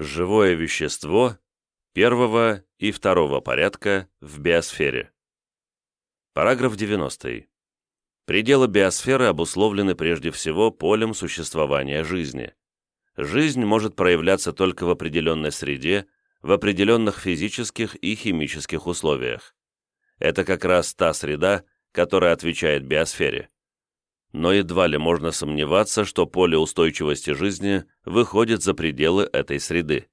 Живое вещество первого и второго порядка в биосфере. Параграф 90. Пределы биосферы обусловлены прежде всего полем существования жизни. Жизнь может проявляться только в определенной среде, в определенных физических и химических условиях. Это как раз та среда, которая отвечает биосфере. Но едва ли можно сомневаться, что поле устойчивости жизни выходит за пределы этой среды.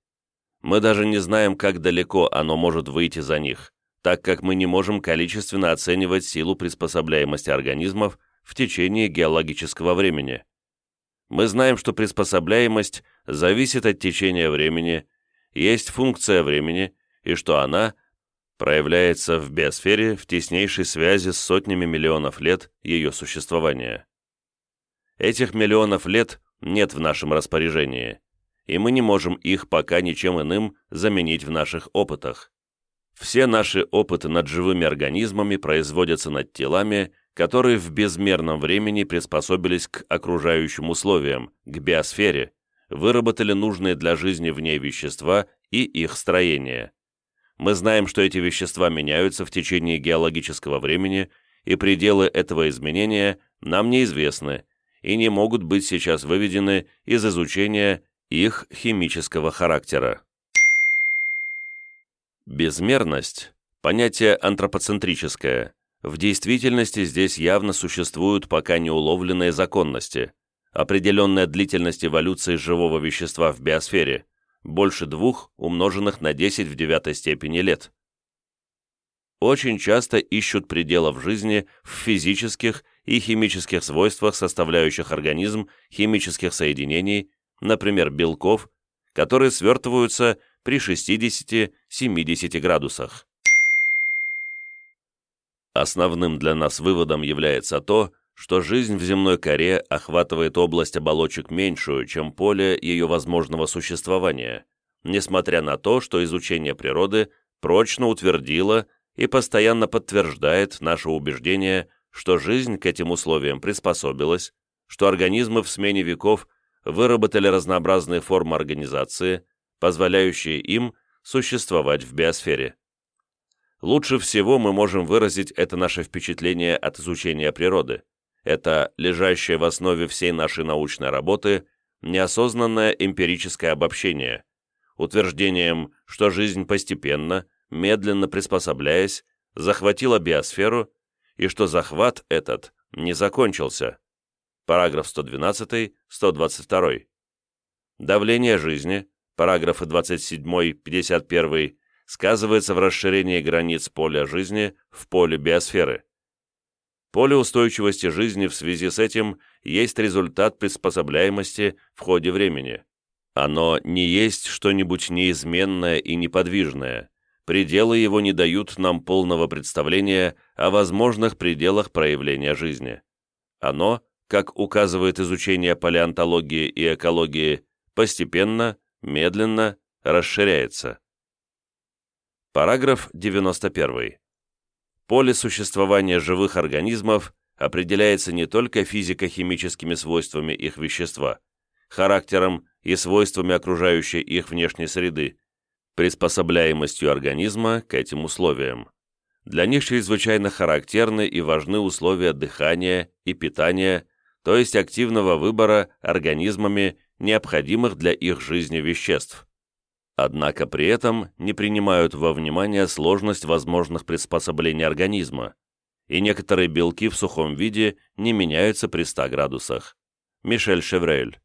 Мы даже не знаем, как далеко оно может выйти за них, так как мы не можем количественно оценивать силу приспособляемости организмов в течение геологического времени. Мы знаем, что приспособляемость зависит от течения времени, есть функция времени, и что она проявляется в биосфере в теснейшей связи с сотнями миллионов лет ее существования. Этих миллионов лет нет в нашем распоряжении, и мы не можем их пока ничем иным заменить в наших опытах. Все наши опыты над живыми организмами производятся над телами, которые в безмерном времени приспособились к окружающим условиям, к биосфере, выработали нужные для жизни в ней вещества и их строение. Мы знаем, что эти вещества меняются в течение геологического времени, и пределы этого изменения нам неизвестны и не могут быть сейчас выведены из изучения их химического характера. Безмерность – понятие антропоцентрическое. В действительности здесь явно существуют пока не уловленные законности. Определенная длительность эволюции живого вещества в биосфере – больше двух, умноженных на 10 в девятой степени лет. Очень часто ищут пределов жизни в физических и химических свойствах составляющих организм химических соединений например, белков, которые свертываются при 60-70 градусах. Основным для нас выводом является то, что жизнь в земной коре охватывает область оболочек меньшую, чем поле ее возможного существования, несмотря на то, что изучение природы прочно утвердило и постоянно подтверждает наше убеждение, что жизнь к этим условиям приспособилась, что организмы в смене веков выработали разнообразные формы организации, позволяющие им существовать в биосфере. Лучше всего мы можем выразить это наше впечатление от изучения природы. Это лежащее в основе всей нашей научной работы неосознанное эмпирическое обобщение, утверждением, что жизнь постепенно, медленно приспособляясь, захватила биосферу и что захват этот не закончился параграф 112, 122. Давление жизни, параграфы 27-51, сказывается в расширении границ поля жизни в поле биосферы. Поле устойчивости жизни в связи с этим есть результат приспособляемости в ходе времени. Оно не есть что-нибудь неизменное и неподвижное. Пределы его не дают нам полного представления о возможных пределах проявления жизни. Оно как указывает изучение палеонтологии и экологии, постепенно, медленно расширяется. Параграф 91. Поле существования живых организмов определяется не только физико-химическими свойствами их вещества, характером и свойствами окружающей их внешней среды, приспособляемостью организма к этим условиям. Для них чрезвычайно характерны и важны условия дыхания и питания, то есть активного выбора организмами необходимых для их жизни веществ. Однако при этом не принимают во внимание сложность возможных приспособлений организма, и некоторые белки в сухом виде не меняются при 100 градусах. Мишель Шеврель.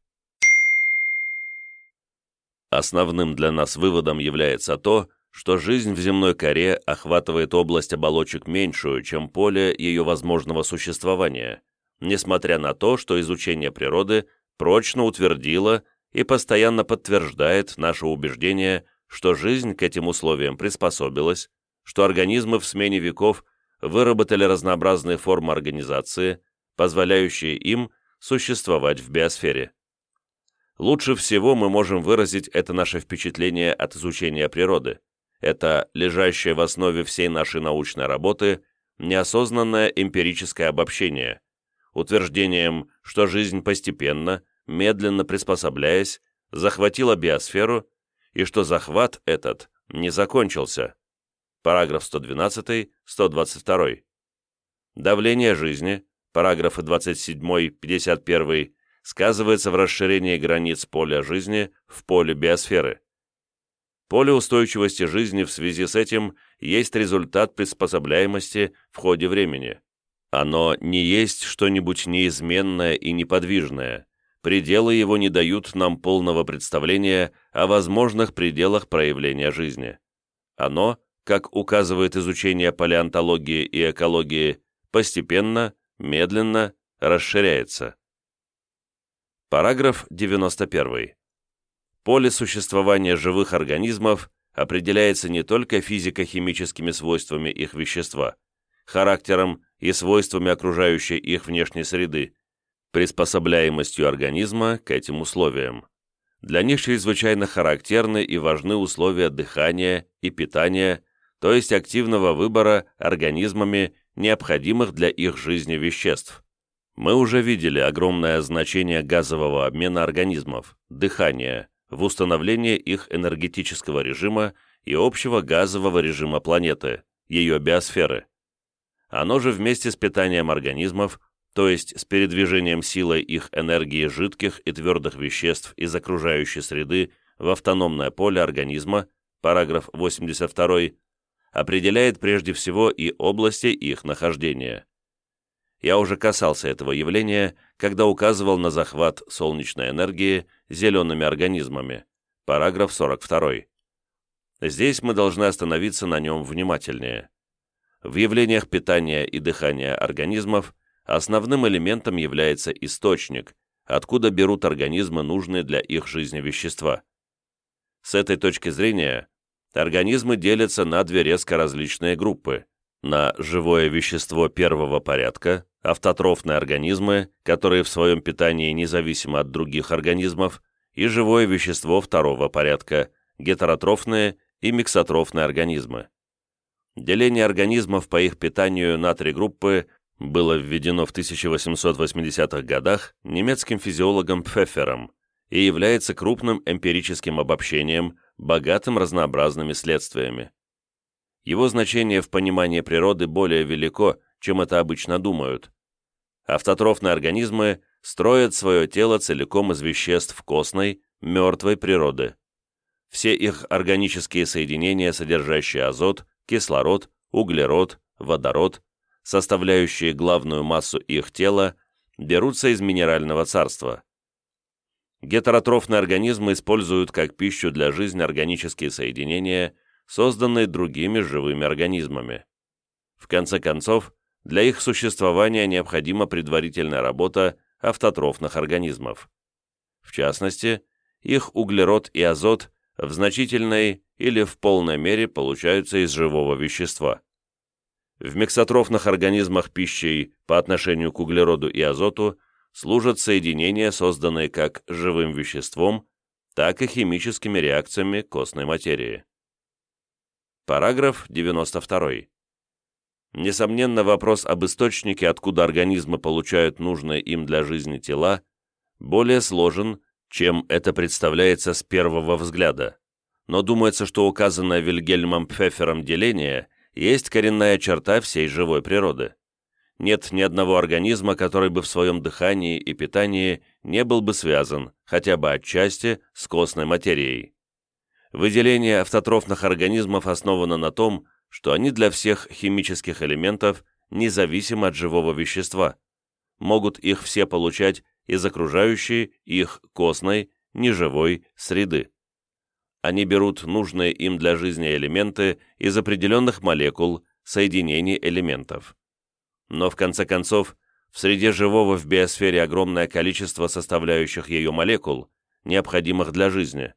Основным для нас выводом является то, что жизнь в земной коре охватывает область оболочек меньшую, чем поле ее возможного существования, несмотря на то, что изучение природы прочно утвердило и постоянно подтверждает наше убеждение, что жизнь к этим условиям приспособилась, что организмы в смене веков выработали разнообразные формы организации, позволяющие им существовать в биосфере. Лучше всего мы можем выразить это наше впечатление от изучения природы. Это лежащее в основе всей нашей научной работы неосознанное эмпирическое обобщение, утверждением, что жизнь постепенно, медленно приспособляясь, захватила биосферу и что захват этот не закончился. Параграф 112, 122. Давление жизни, параграфы 27-51, сказывается в расширении границ поля жизни в поле биосферы. Поле устойчивости жизни в связи с этим есть результат приспособляемости в ходе времени. Оно не есть что-нибудь неизменное и неподвижное. Пределы его не дают нам полного представления о возможных пределах проявления жизни. Оно, как указывает изучение палеонтологии и экологии, постепенно, медленно расширяется. Параграф 91. Поле существования живых организмов определяется не только физико-химическими свойствами их вещества, характером и свойствами окружающей их внешней среды, приспособляемостью организма к этим условиям. Для них чрезвычайно характерны и важны условия дыхания и питания, то есть активного выбора организмами необходимых для их жизни веществ. Мы уже видели огромное значение газового обмена организмов, дыхания, в установлении их энергетического режима и общего газового режима планеты, ее биосферы. Оно же вместе с питанием организмов, то есть с передвижением силой их энергии жидких и твердых веществ из окружающей среды в автономное поле организма, параграф 82, определяет прежде всего и области их нахождения. Я уже касался этого явления, когда указывал на захват солнечной энергии зелеными организмами. Параграф 42. Здесь мы должны остановиться на нем внимательнее. В явлениях питания и дыхания организмов основным элементом является источник, откуда берут организмы нужные для их жизни вещества. С этой точки зрения организмы делятся на две резко различные группы – на живое вещество первого порядка, автотрофные организмы, которые в своем питании независимы от других организмов, и живое вещество второго порядка, гетеротрофные и миксотрофные организмы. Деление организмов по их питанию на три группы было введено в 1880-х годах немецким физиологом Пфеффером и является крупным эмпирическим обобщением, богатым разнообразными следствиями. Его значение в понимании природы более велико, чем это обычно думают. Автотрофные организмы строят свое тело целиком из веществ костной, мертвой природы. Все их органические соединения, содержащие азот, кислород, углерод, водород, составляющие главную массу их тела, берутся из минерального царства. Гетеротрофные организмы используют как пищу для жизни органические соединения, созданные другими живыми организмами. В конце концов, для их существования необходима предварительная работа автотрофных организмов. В частности, их углерод и азот в значительной или в полной мере получаются из живого вещества. В миксотрофных организмах пищей по отношению к углероду и азоту служат соединения, созданные как живым веществом, так и химическими реакциями костной материи. Параграф 92. Несомненно, вопрос об источнике, откуда организмы получают нужные им для жизни тела, более сложен, чем это представляется с первого взгляда. Но думается, что указанное Вильгельмом Пфеффером деление есть коренная черта всей живой природы. Нет ни одного организма, который бы в своем дыхании и питании не был бы связан, хотя бы отчасти, с костной материей. Выделение автотрофных организмов основано на том, что они для всех химических элементов независимы от живого вещества, могут их все получать из окружающей их костной, неживой среды. Они берут нужные им для жизни элементы из определенных молекул, соединений элементов. Но в конце концов, в среде живого в биосфере огромное количество составляющих ее молекул, необходимых для жизни,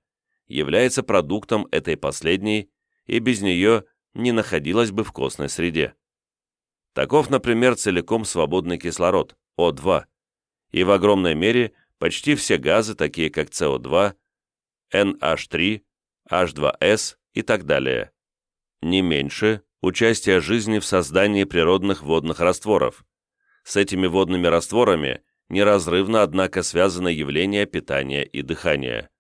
является продуктом этой последней и без нее не находилась бы в костной среде. Таков, например, целиком свободный кислород, О2, и в огромной мере почти все газы, такие как СО2, NH3, H2S и так далее. Не меньше участие жизни в создании природных водных растворов. С этими водными растворами неразрывно, однако, связано явление питания и дыхания.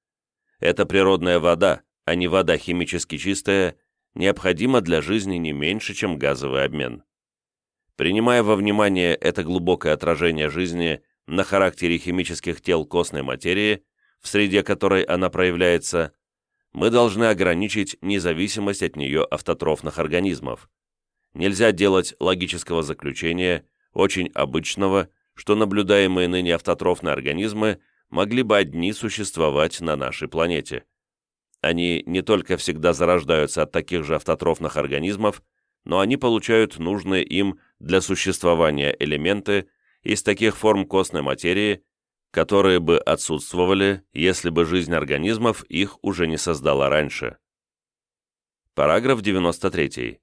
Эта природная вода, а не вода химически чистая, необходимо для жизни не меньше, чем газовый обмен. Принимая во внимание это глубокое отражение жизни на характере химических тел костной материи, в среде которой она проявляется, мы должны ограничить независимость от нее автотрофных организмов. Нельзя делать логического заключения, очень обычного, что наблюдаемые ныне автотрофные организмы могли бы одни существовать на нашей планете. Они не только всегда зарождаются от таких же автотрофных организмов, но они получают нужные им для существования элементы из таких форм костной материи, которые бы отсутствовали, если бы жизнь организмов их уже не создала раньше. Параграф 93.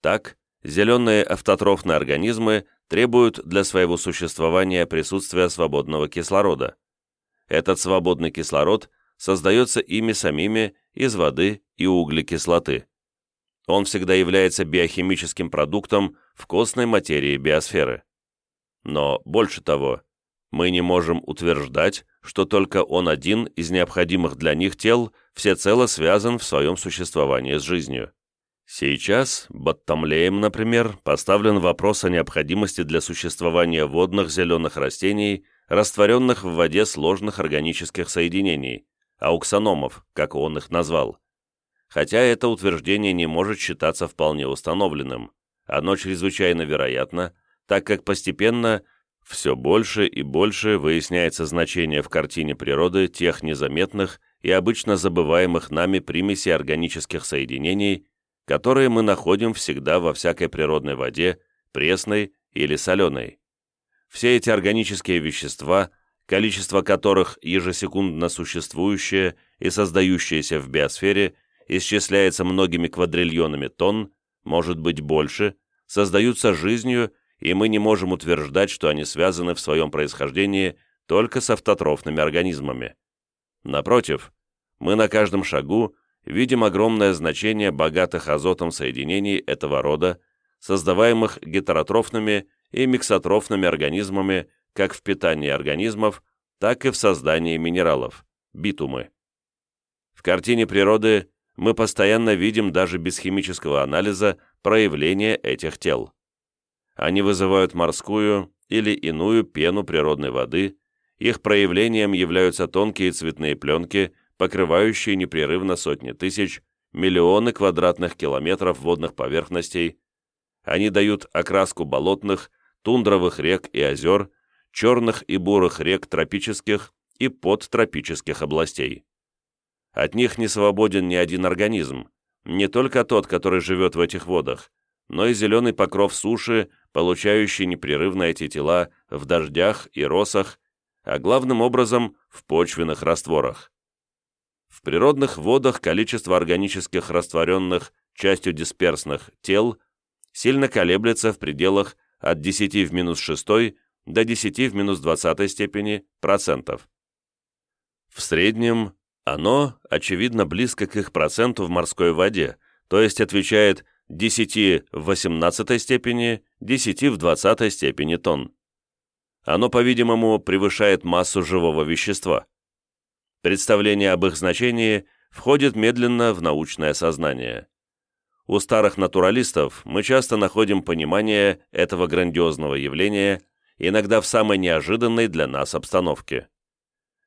Так, зеленые автотрофные организмы требуют для своего существования присутствия свободного кислорода. Этот свободный кислород создается ими самими из воды и углекислоты. Он всегда является биохимическим продуктом в костной материи биосферы. Но больше того, мы не можем утверждать, что только он один из необходимых для них тел всецело связан в своем существовании с жизнью. Сейчас Баттамлеем, например, поставлен вопрос о необходимости для существования водных зеленых растений, растворенных в воде сложных органических соединений, ауксономов, как он их назвал. Хотя это утверждение не может считаться вполне установленным, оно чрезвычайно вероятно, так как постепенно все больше и больше выясняется значение в картине природы тех незаметных и обычно забываемых нами примесей органических соединений, которые мы находим всегда во всякой природной воде, пресной или соленой. Все эти органические вещества, количество которых ежесекундно существующее и создающееся в биосфере, исчисляется многими квадриллионами тонн, может быть больше, создаются жизнью, и мы не можем утверждать, что они связаны в своем происхождении только с автотрофными организмами. Напротив, мы на каждом шагу видим огромное значение богатых азотом соединений этого рода, создаваемых гетеротрофными и миксотрофными организмами как в питании организмов, так и в создании минералов, битумы. В картине природы мы постоянно видим даже без химического анализа проявление этих тел. Они вызывают морскую или иную пену природной воды, их проявлением являются тонкие цветные пленки, покрывающие непрерывно сотни тысяч, миллионы квадратных километров водных поверхностей. Они дают окраску болотных, тундровых рек и озер, черных и бурых рек тропических и подтропических областей. От них не свободен ни один организм, не только тот, который живет в этих водах, но и зеленый покров суши, получающий непрерывно эти тела в дождях и росах, а главным образом в почвенных растворах. В природных водах количество органических растворенных, частью дисперсных, тел сильно колеблется в пределах от 10 в минус 6 до 10 в минус 20 степени процентов. В среднем оно, очевидно, близко к их проценту в морской воде, то есть отвечает 10 в 18 степени, 10 в 20 степени тонн. Оно, по-видимому, превышает массу живого вещества. Представление об их значении входит медленно в научное сознание. У старых натуралистов мы часто находим понимание этого грандиозного явления, иногда в самой неожиданной для нас обстановке.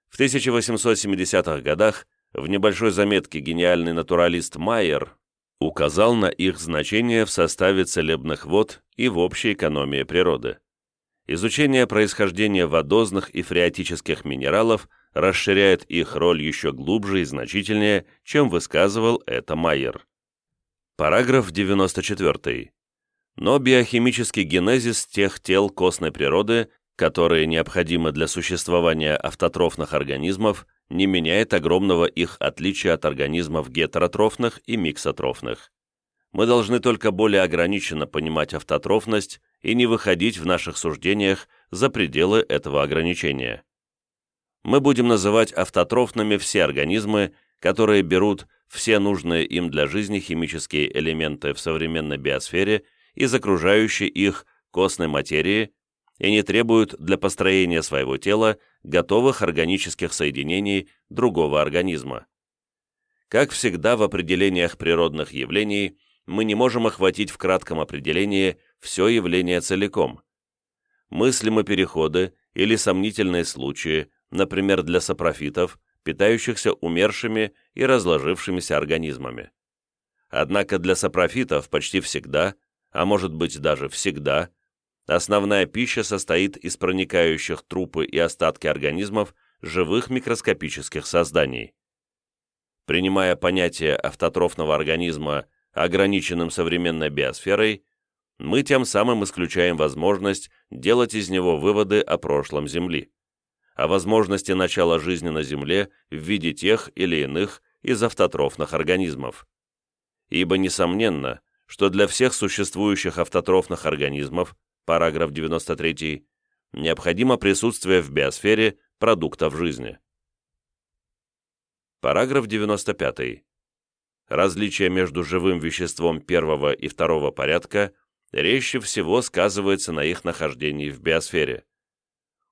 В 1870-х годах в небольшой заметке гениальный натуралист Майер указал на их значение в составе целебных вод и в общей экономии природы. Изучение происхождения водозных и фреатических минералов – расширяет их роль еще глубже и значительнее, чем высказывал это Майер. Параграф 94. Но биохимический генезис тех тел костной природы, которые необходимы для существования автотрофных организмов, не меняет огромного их отличия от организмов гетеротрофных и миксотрофных. Мы должны только более ограниченно понимать автотрофность и не выходить в наших суждениях за пределы этого ограничения мы будем называть автотрофными все организмы, которые берут все нужные им для жизни химические элементы в современной биосфере из окружающей их костной материи и не требуют для построения своего тела готовых органических соединений другого организма. Как всегда в определениях природных явлений мы не можем охватить в кратком определении все явление целиком. Мыслимы переходы или сомнительные случаи, например, для сапрофитов, питающихся умершими и разложившимися организмами. Однако для сапрофитов почти всегда, а может быть даже всегда, основная пища состоит из проникающих трупы и остатки организмов живых микроскопических созданий. Принимая понятие автотрофного организма ограниченным современной биосферой, мы тем самым исключаем возможность делать из него выводы о прошлом Земли, о возможности начала жизни на Земле в виде тех или иных из автотрофных организмов. Ибо несомненно, что для всех существующих автотрофных организмов, параграф 93, необходимо присутствие в биосфере продуктов жизни. Параграф 95. Различие между живым веществом первого и второго порядка резче всего сказывается на их нахождении в биосфере.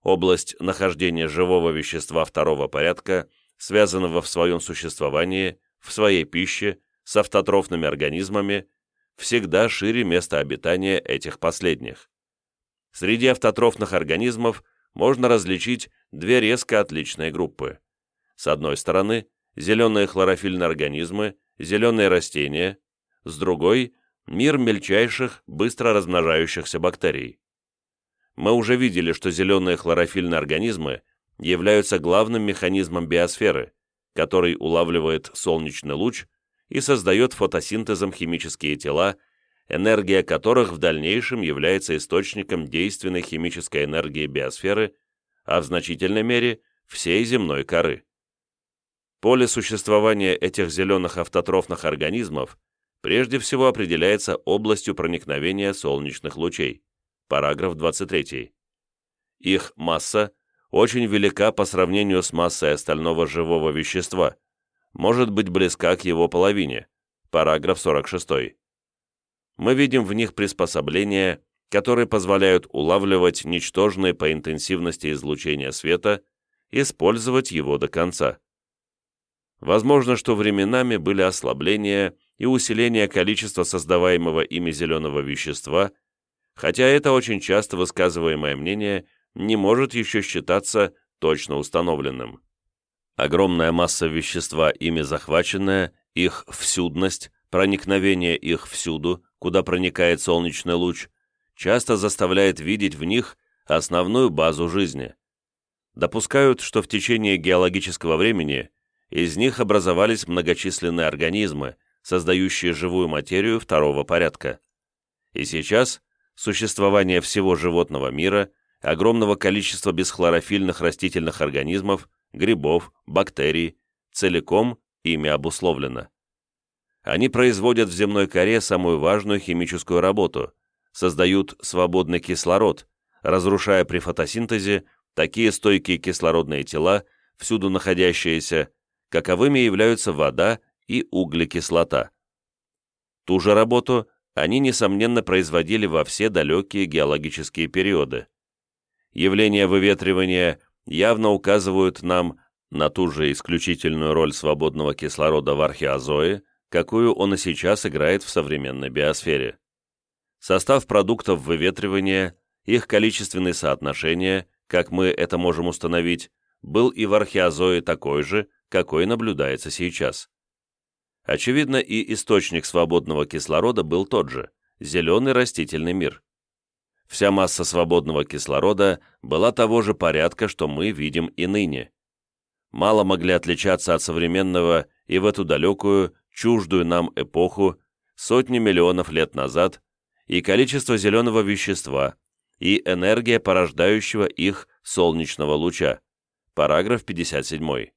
Область нахождения живого вещества второго порядка, связанного в своем существовании, в своей пище, с автотрофными организмами, всегда шире места обитания этих последних. Среди автотрофных организмов можно различить две резко отличные группы. С одной стороны, зеленые хлорофильные организмы, зеленые растения, с другой – мир мельчайших, быстро размножающихся бактерий. Мы уже видели, что зеленые хлорофильные организмы являются главным механизмом биосферы, который улавливает солнечный луч и создает фотосинтезом химические тела, энергия которых в дальнейшем является источником действенной химической энергии биосферы, а в значительной мере всей земной коры. Поле существования этих зеленых автотрофных организмов прежде всего определяется областью проникновения солнечных лучей. Параграф 23. Их масса очень велика по сравнению с массой остального живого вещества, может быть близка к его половине. Параграф 46. Мы видим в них приспособления, которые позволяют улавливать ничтожные по интенсивности излучения света, использовать его до конца. Возможно, что временами были ослабления и усиление количества создаваемого ими зеленого вещества, хотя это очень часто высказываемое мнение не может еще считаться точно установленным. Огромная масса вещества, ими захваченная, их всюдность, проникновение их всюду, куда проникает солнечный луч, часто заставляет видеть в них основную базу жизни. Допускают, что в течение геологического времени из них образовались многочисленные организмы, создающие живую материю второго порядка. И сейчас существование всего животного мира, огромного количества бесхлорофильных растительных организмов, грибов, бактерий, целиком ими обусловлено. Они производят в земной коре самую важную химическую работу, создают свободный кислород, разрушая при фотосинтезе такие стойкие кислородные тела, всюду находящиеся, каковыми являются вода и углекислота. Ту же работу они, несомненно, производили во все далекие геологические периоды. Явления выветривания явно указывают нам на ту же исключительную роль свободного кислорода в археозое, какую он и сейчас играет в современной биосфере. Состав продуктов выветривания, их количественные соотношения, как мы это можем установить, был и в археозое такой же, какой наблюдается сейчас. Очевидно, и источник свободного кислорода был тот же – зеленый растительный мир. Вся масса свободного кислорода была того же порядка, что мы видим и ныне. Мало могли отличаться от современного и в эту далекую, чуждую нам эпоху, сотни миллионов лет назад, и количество зеленого вещества, и энергия порождающего их солнечного луча. Параграф 57.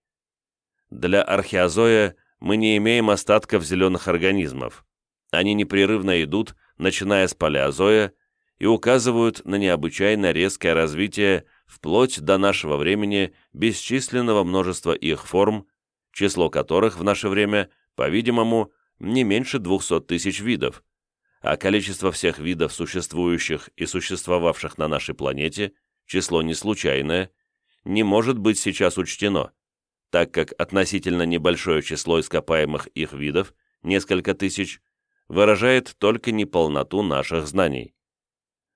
Для археозоя мы не имеем остатков зеленых организмов. Они непрерывно идут, начиная с палеозоя, и указывают на необычайно резкое развитие вплоть до нашего времени бесчисленного множества их форм, число которых в наше время, по-видимому, не меньше 200 тысяч видов, а количество всех видов, существующих и существовавших на нашей планете, число не случайное, не может быть сейчас учтено, так как относительно небольшое число ископаемых их видов, несколько тысяч, выражает только неполноту наших знаний.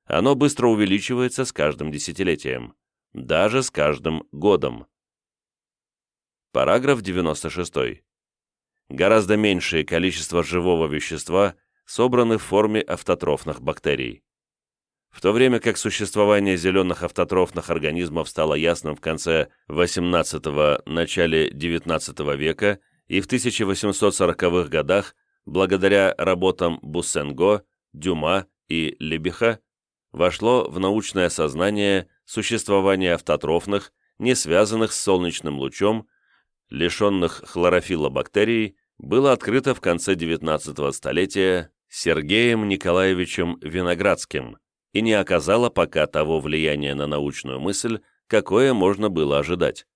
Оно быстро увеличивается с каждым десятилетием, даже с каждым годом. Параграф 96. Гораздо меньшее количество живого вещества собраны в форме автотрофных бактерий. В то время как существование зеленых автотрофных организмов стало ясным в конце XVIII – начале XIX века и в 1840-х годах благодаря работам Буссенго, Дюма и Лебеха, вошло в научное сознание существование автотрофных, не связанных с солнечным лучом, лишенных хлорофилла бактерий, было открыто в конце XIX столетия Сергеем Николаевичем Виноградским и не оказало пока того влияния на научную мысль, какое можно было ожидать.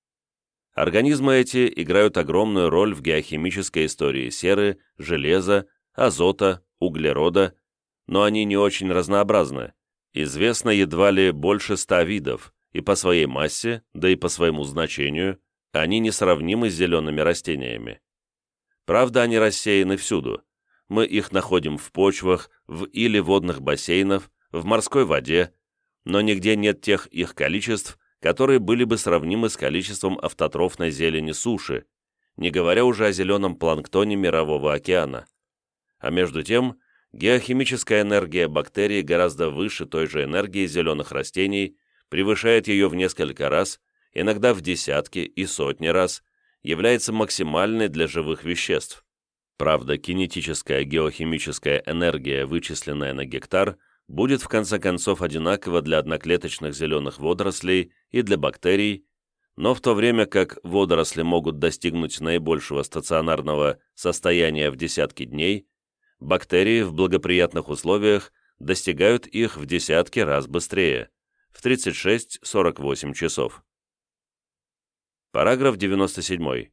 Организмы эти играют огромную роль в геохимической истории серы, железа, азота, углерода, но они не очень разнообразны. Известно едва ли больше ста видов, и по своей массе, да и по своему значению, они несравнимы с зелеными растениями. Правда, они рассеяны всюду. Мы их находим в почвах, в или водных бассейнах, в морской воде, но нигде нет тех их количеств, которые были бы сравнимы с количеством автотрофной зелени суши, не говоря уже о зеленом планктоне Мирового океана. А между тем, геохимическая энергия бактерий гораздо выше той же энергии зеленых растений, превышает ее в несколько раз, иногда в десятки и сотни раз, является максимальной для живых веществ. Правда, кинетическая геохимическая энергия, вычисленная на гектар, будет в конце концов одинакова для одноклеточных зеленых водорослей и для бактерий, но в то время как водоросли могут достигнуть наибольшего стационарного состояния в десятки дней, бактерии в благоприятных условиях достигают их в десятки раз быстрее, в 36-48 часов. Параграф 97.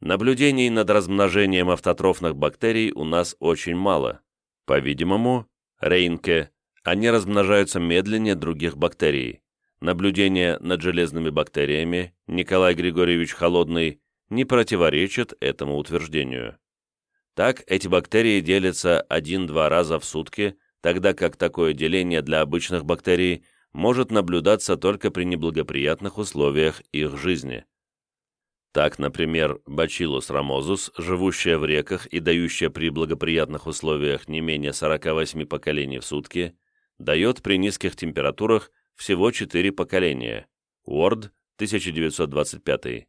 Наблюдений над размножением автотрофных бактерий у нас очень мало. По-видимому, Рейнке, они размножаются медленнее других бактерий. Наблюдения над железными бактериями, Николай Григорьевич Холодный, не противоречат этому утверждению. Так, эти бактерии делятся один-два раза в сутки, тогда как такое деление для обычных бактерий может наблюдаться только при неблагоприятных условиях их жизни. Так, например, Bacillus ramosus, живущая в реках и дающая при благоприятных условиях не менее 48 поколений в сутки, дает при низких температурах всего 4 поколения. Уорд, 1925.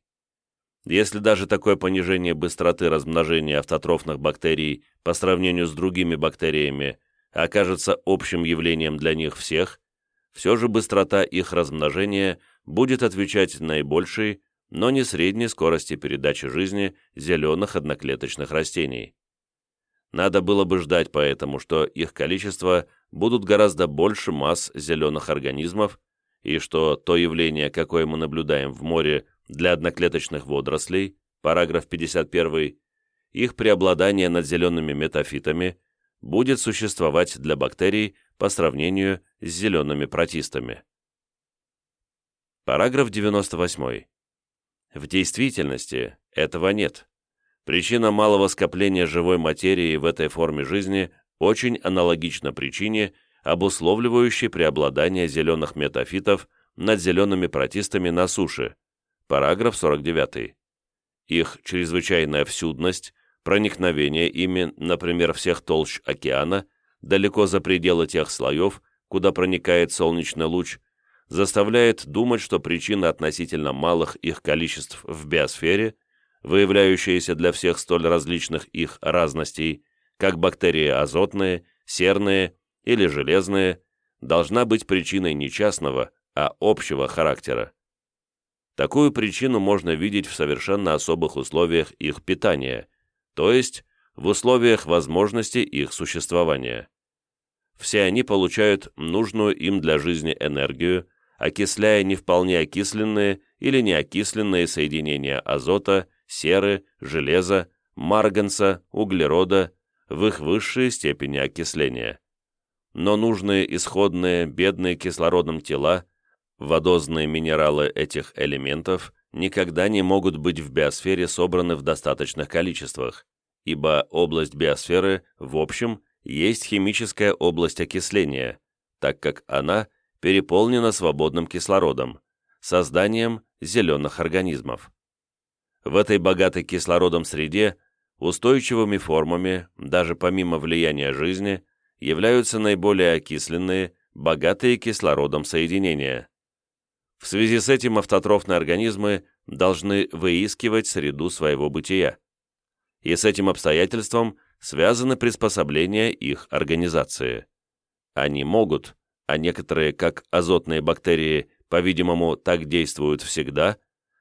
Если даже такое понижение быстроты размножения автотрофных бактерий по сравнению с другими бактериями окажется общим явлением для них всех, все же быстрота их размножения будет отвечать наибольшей, но не средней скорости передачи жизни зеленых одноклеточных растений. Надо было бы ждать поэтому, что их количество будут гораздо больше масс зеленых организмов, и что то явление, какое мы наблюдаем в море для одноклеточных водорослей, параграф 51, их преобладание над зелеными метафитами будет существовать для бактерий по сравнению с зелеными протистами. Параграф 98. В действительности этого нет. Причина малого скопления живой материи в этой форме жизни очень аналогична причине, обусловливающей преобладание зеленых метафитов над зелеными протистами на суше. Параграф 49. Их чрезвычайная всюдность, проникновение ими, например, всех толщ океана, далеко за пределы тех слоев, куда проникает солнечный луч, заставляет думать, что причина относительно малых их количеств в биосфере, выявляющиеся для всех столь различных их разностей, как бактерии азотные, серные или железные, должна быть причиной не частного, а общего характера. Такую причину можно видеть в совершенно особых условиях их питания, то есть в условиях возможности их существования. Все они получают нужную им для жизни энергию, окисляя не вполне окисленные или неокисленные соединения азота, серы, железа, марганца, углерода в их высшей степени окисления. Но нужные исходные, бедные кислородом тела, водозные минералы этих элементов никогда не могут быть в биосфере собраны в достаточных количествах, ибо область биосферы, в общем, есть химическая область окисления, так как она переполнена свободным кислородом, созданием зеленых организмов. В этой богатой кислородом среде устойчивыми формами, даже помимо влияния жизни, являются наиболее окисленные, богатые кислородом соединения. В связи с этим автотрофные организмы должны выискивать среду своего бытия. И с этим обстоятельством связаны приспособления их организации. Они могут, а некоторые, как азотные бактерии, по-видимому, так действуют всегда,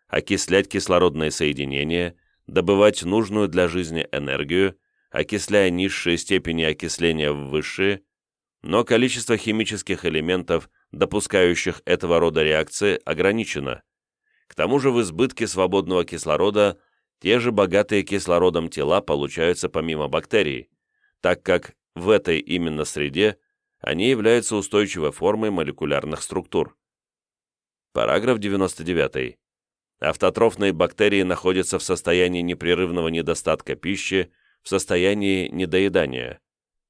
окислять кислородные соединения, добывать нужную для жизни энергию, окисляя низшие степени окисления в высшие, но количество химических элементов, допускающих этого рода реакции, ограничено. К тому же в избытке свободного кислорода те же богатые кислородом тела получаются помимо бактерий, так как в этой именно среде они являются устойчивой формой молекулярных структур. Параграф 99. Автотрофные бактерии находятся в состоянии непрерывного недостатка пищи, в состоянии недоедания.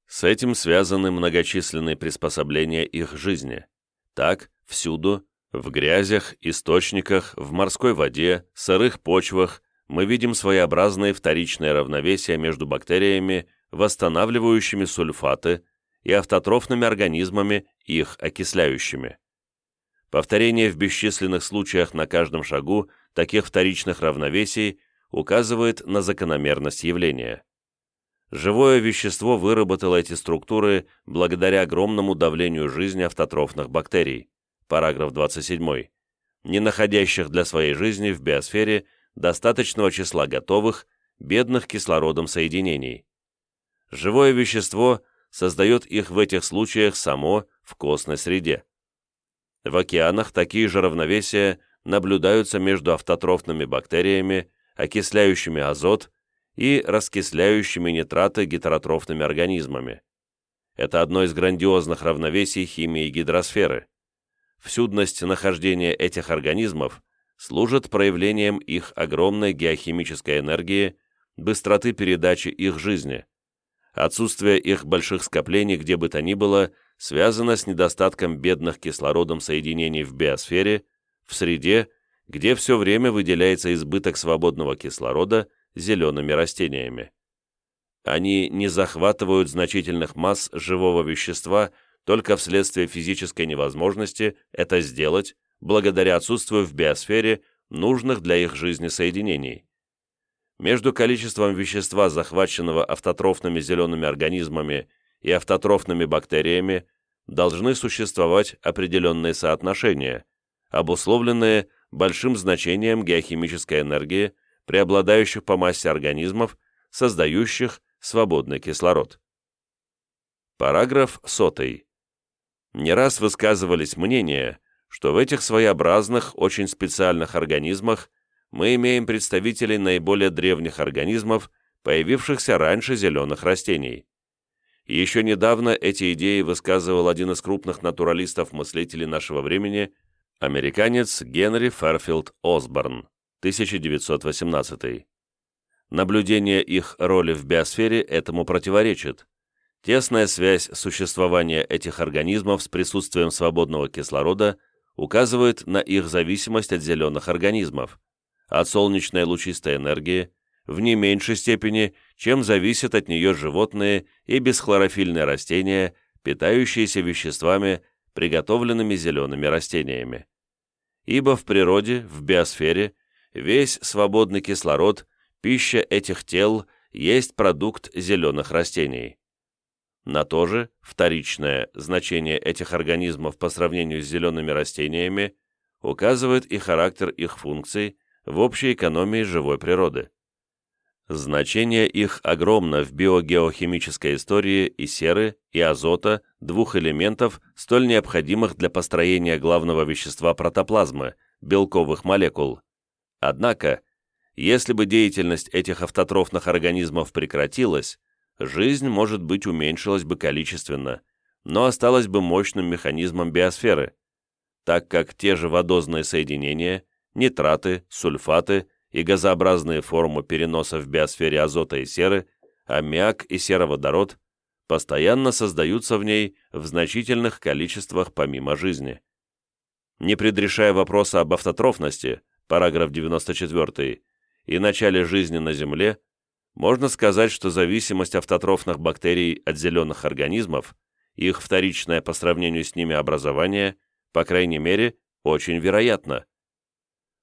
С этим связаны многочисленные приспособления их жизни. Так, всюду, в грязях, источниках, в морской воде, сырых почвах мы видим своеобразное вторичное равновесие между бактериями, восстанавливающими сульфаты, и автотрофными организмами, их окисляющими. Повторение в бесчисленных случаях на каждом шагу таких вторичных равновесий указывает на закономерность явления. Живое вещество выработало эти структуры благодаря огромному давлению жизни автотрофных бактерий, параграф 27, не находящих для своей жизни в биосфере достаточного числа готовых, бедных кислородом соединений. Живое вещество создает их в этих случаях само в костной среде. В океанах такие же равновесия наблюдаются между автотрофными бактериями, окисляющими азот и раскисляющими нитраты гетеротрофными организмами. Это одно из грандиозных равновесий химии гидросферы. Всюдность нахождения этих организмов служит проявлением их огромной геохимической энергии, быстроты передачи их жизни. Отсутствие их больших скоплений где бы то ни было связано с недостатком бедных кислородом соединений в биосфере, в среде, где все время выделяется избыток свободного кислорода зелеными растениями. Они не захватывают значительных масс живого вещества только вследствие физической невозможности это сделать благодаря отсутствию в биосфере нужных для их жизни соединений. Между количеством вещества, захваченного автотрофными зелеными организмами и автотрофными бактериями, должны существовать определенные соотношения, обусловленные большим значением геохимической энергии, преобладающих по массе организмов, создающих свободный кислород. Параграф 100. Не раз высказывались мнения, что в этих своеобразных, очень специальных организмах мы имеем представителей наиболее древних организмов, появившихся раньше зеленых растений. еще недавно эти идеи высказывал один из крупных натуралистов-мыслителей нашего времени, американец Генри Ферфилд Осборн, 1918. Наблюдение их роли в биосфере этому противоречит. Тесная связь существования этих организмов с присутствием свободного кислорода – указывает на их зависимость от зеленых организмов, от солнечной лучистой энергии, в не меньшей степени, чем зависят от нее животные и бесхлорофильные растения, питающиеся веществами, приготовленными зелеными растениями. Ибо в природе, в биосфере, весь свободный кислород, пища этих тел, есть продукт зеленых растений. На то же вторичное значение этих организмов по сравнению с зелеными растениями указывает и характер их функций в общей экономии живой природы. Значение их огромно в биогеохимической истории и серы, и азота, двух элементов, столь необходимых для построения главного вещества протоплазмы – белковых молекул. Однако, если бы деятельность этих автотрофных организмов прекратилась, жизнь, может быть, уменьшилась бы количественно, но осталась бы мощным механизмом биосферы, так как те же водозные соединения, нитраты, сульфаты и газообразные формы переноса в биосфере азота и серы, аммиак и сероводород постоянно создаются в ней в значительных количествах помимо жизни. Не предрешая вопроса об автотрофности, параграф 94, и начале жизни на Земле, можно сказать, что зависимость автотрофных бактерий от зеленых организмов, их вторичное по сравнению с ними образование, по крайней мере, очень вероятно.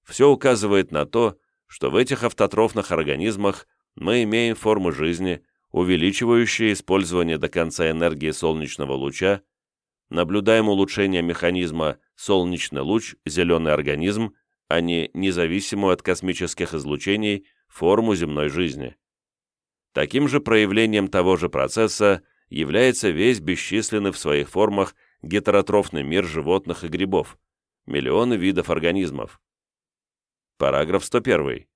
Все указывает на то, что в этих автотрофных организмах мы имеем формы жизни, увеличивающие использование до конца энергии солнечного луча, наблюдаем улучшение механизма солнечный луч, зеленый организм, а не независимую от космических излучений форму земной жизни. Таким же проявлением того же процесса является весь бесчисленный в своих формах гетеротрофный мир животных и грибов, миллионы видов организмов. Параграф 101.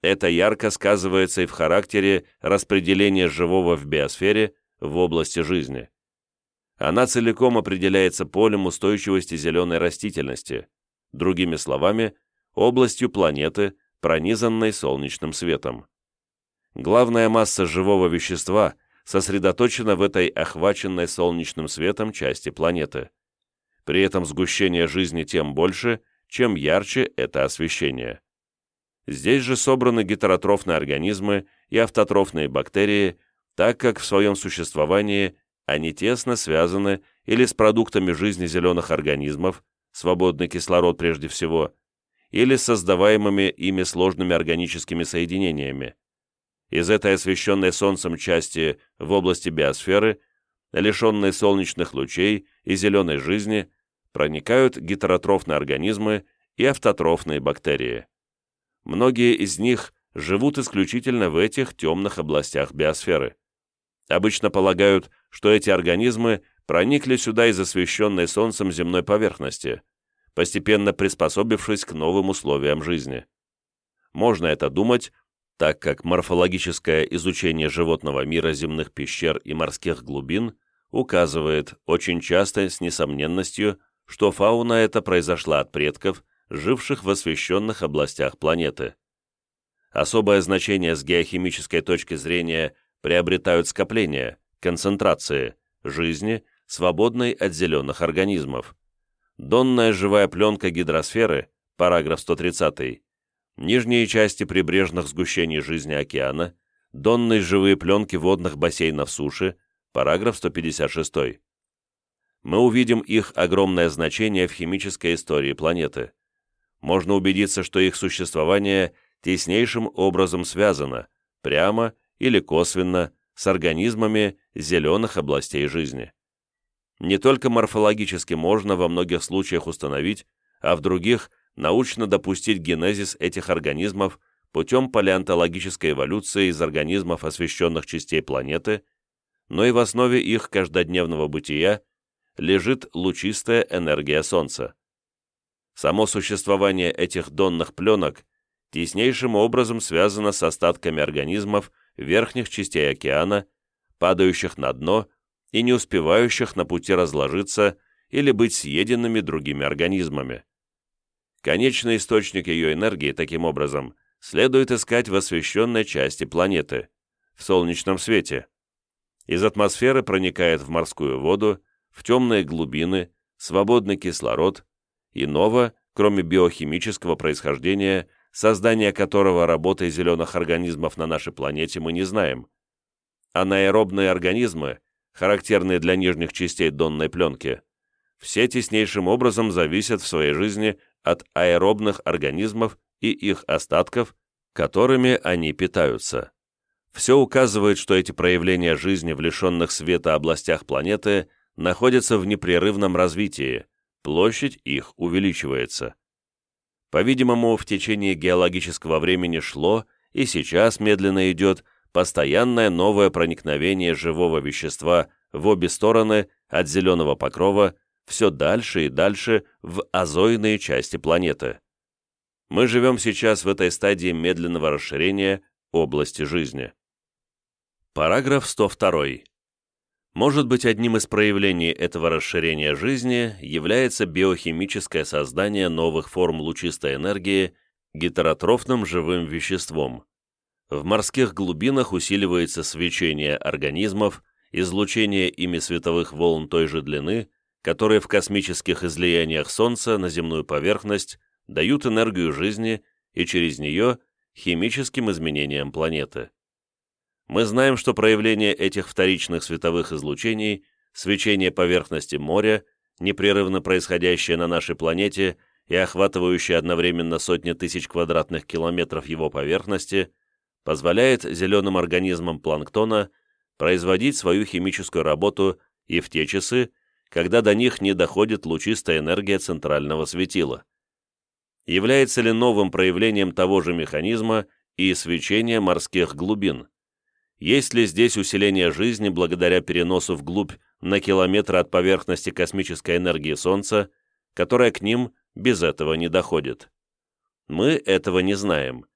Это ярко сказывается и в характере распределения живого в биосфере в области жизни. Она целиком определяется полем устойчивости зеленой растительности, другими словами, областью планеты, пронизанной солнечным светом. Главная масса живого вещества сосредоточена в этой охваченной солнечным светом части планеты. При этом сгущение жизни тем больше, чем ярче это освещение. Здесь же собраны гетеротрофные организмы и автотрофные бактерии, так как в своем существовании они тесно связаны или с продуктами жизни зеленых организмов, свободный кислород прежде всего, или с создаваемыми ими сложными органическими соединениями. Из этой освещенной Солнцем части в области биосферы, лишенной солнечных лучей и зеленой жизни, проникают гетеротрофные организмы и автотрофные бактерии. Многие из них живут исключительно в этих темных областях биосферы. Обычно полагают, что эти организмы проникли сюда из освещенной Солнцем земной поверхности, постепенно приспособившись к новым условиям жизни. Можно это думать, так как морфологическое изучение животного мира земных пещер и морских глубин указывает очень часто с несомненностью, что фауна эта произошла от предков, живших в освещенных областях планеты. Особое значение с геохимической точки зрения приобретают скопления, концентрации, жизни, свободной от зеленых организмов. Донная живая пленка гидросферы, параграф 130, нижние части прибрежных сгущений жизни океана, донные живые пленки водных бассейнов суши, параграф 156. Мы увидим их огромное значение в химической истории планеты. Можно убедиться, что их существование теснейшим образом связано, прямо или косвенно, с организмами зеленых областей жизни. Не только морфологически можно во многих случаях установить, а в других научно допустить генезис этих организмов путем палеонтологической эволюции из организмов освещенных частей планеты, но и в основе их каждодневного бытия лежит лучистая энергия Солнца. Само существование этих донных пленок теснейшим образом связано с остатками организмов верхних частей океана, падающих на дно и не успевающих на пути разложиться или быть съеденными другими организмами. Конечный источник ее энергии, таким образом, следует искать в освещенной части планеты, в солнечном свете. Из атмосферы проникает в морскую воду, в темные глубины, свободный кислород, иного, кроме биохимического происхождения, создания которого работой зеленых организмов на нашей планете мы не знаем. Анаэробные организмы, характерные для нижних частей донной пленки, все теснейшим образом зависят в своей жизни от аэробных организмов и их остатков, которыми они питаются. Все указывает, что эти проявления жизни в лишенных света областях планеты находятся в непрерывном развитии, площадь их увеличивается. По-видимому, в течение геологического времени шло, и сейчас медленно идет, постоянное новое проникновение живого вещества в обе стороны от зеленого покрова все дальше и дальше в озойные части планеты. Мы живем сейчас в этой стадии медленного расширения области жизни. Параграф 102. Может быть, одним из проявлений этого расширения жизни является биохимическое создание новых форм лучистой энергии гетеротрофным живым веществом. В морских глубинах усиливается свечение организмов, излучение ими световых волн той же длины, которые в космических излияниях Солнца на земную поверхность дают энергию жизни и через нее химическим изменениям планеты. Мы знаем, что проявление этих вторичных световых излучений, свечение поверхности моря, непрерывно происходящее на нашей планете и охватывающее одновременно сотни тысяч квадратных километров его поверхности, позволяет зеленым организмам планктона производить свою химическую работу и в те часы, когда до них не доходит лучистая энергия центрального светила. Является ли новым проявлением того же механизма и свечение морских глубин? Есть ли здесь усиление жизни благодаря переносу вглубь на километры от поверхности космической энергии Солнца, которая к ним без этого не доходит? Мы этого не знаем.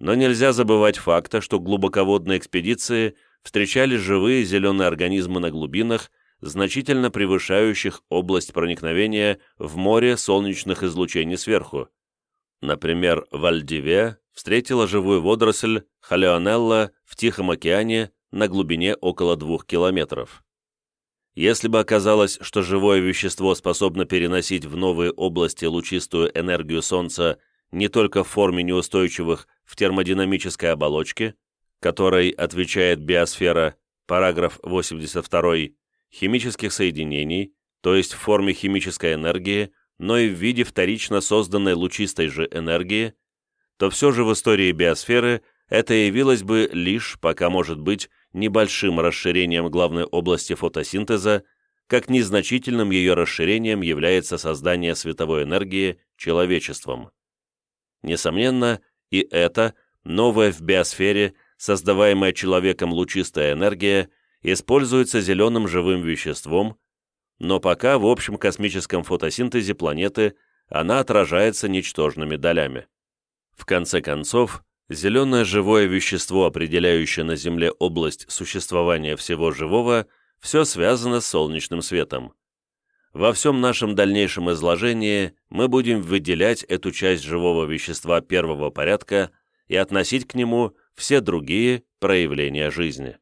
Но нельзя забывать факта, что глубоководные экспедиции встречали живые зеленые организмы на глубинах, значительно превышающих область проникновения в море солнечных излучений сверху. Например, Вальдиве встретила живую водоросль халеонелла в Тихом океане на глубине около двух километров. Если бы оказалось, что живое вещество способно переносить в новые области лучистую энергию Солнца не только в форме неустойчивых в термодинамической оболочке, которой отвечает биосфера, параграф 82, химических соединений, то есть в форме химической энергии, но и в виде вторично созданной лучистой же энергии, то все же в истории биосферы это явилось бы лишь, пока может быть, небольшим расширением главной области фотосинтеза, как незначительным ее расширением является создание световой энергии человечеством. Несомненно, и это, новая в биосфере, создаваемая человеком лучистая энергия – используется зеленым живым веществом, но пока в общем космическом фотосинтезе планеты она отражается ничтожными долями. В конце концов, зеленое живое вещество, определяющее на Земле область существования всего живого, все связано с солнечным светом. Во всем нашем дальнейшем изложении мы будем выделять эту часть живого вещества первого порядка и относить к нему все другие проявления жизни.